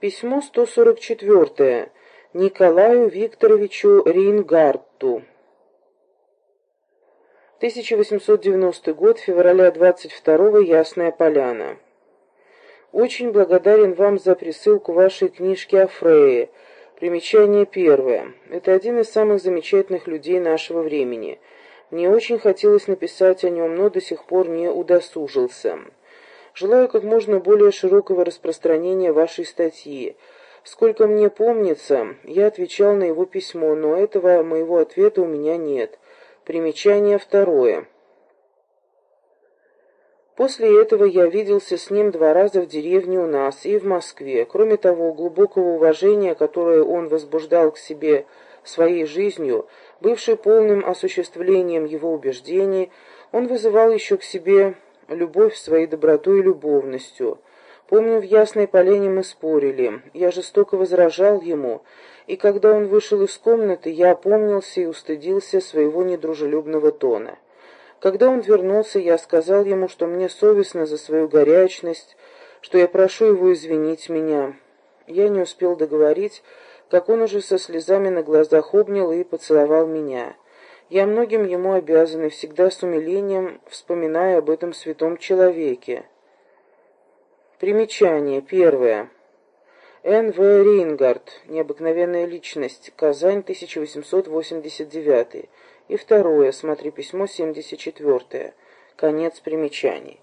Письмо 144. Николаю Викторовичу Рейнгарту. 1890 год, февраля 22 Ясная Поляна. Очень благодарен вам за присылку вашей книжки о Фрейе. Примечание первое. Это один из самых замечательных людей нашего времени. Мне очень хотелось написать о нем, но до сих пор не удосужился. Желаю как можно более широкого распространения вашей статьи. Сколько мне помнится, я отвечал на его письмо, но этого моего ответа у меня нет. Примечание второе. После этого я виделся с ним два раза в деревне у нас и в Москве. Кроме того, глубокого уважения, которое он возбуждал к себе своей жизнью, бывшей полным осуществлением его убеждений, он вызывал еще к себе любовь своей добротой и любовностью. Помню, в Ясной Полене мы спорили. Я жестоко возражал ему, и когда он вышел из комнаты, я опомнился и устыдился своего недружелюбного тона. Когда он вернулся, я сказал ему, что мне совестно за свою горячность, что я прошу его извинить меня. Я не успел договорить, как он уже со слезами на глазах обнял и поцеловал меня. Я многим ему обязан и всегда с умилением вспоминаю об этом святом человеке. Примечание. Первое. Н.В. Рейнгард. Необыкновенная личность. Казань, 1889. И второе. Смотри письмо 74. Конец примечаний.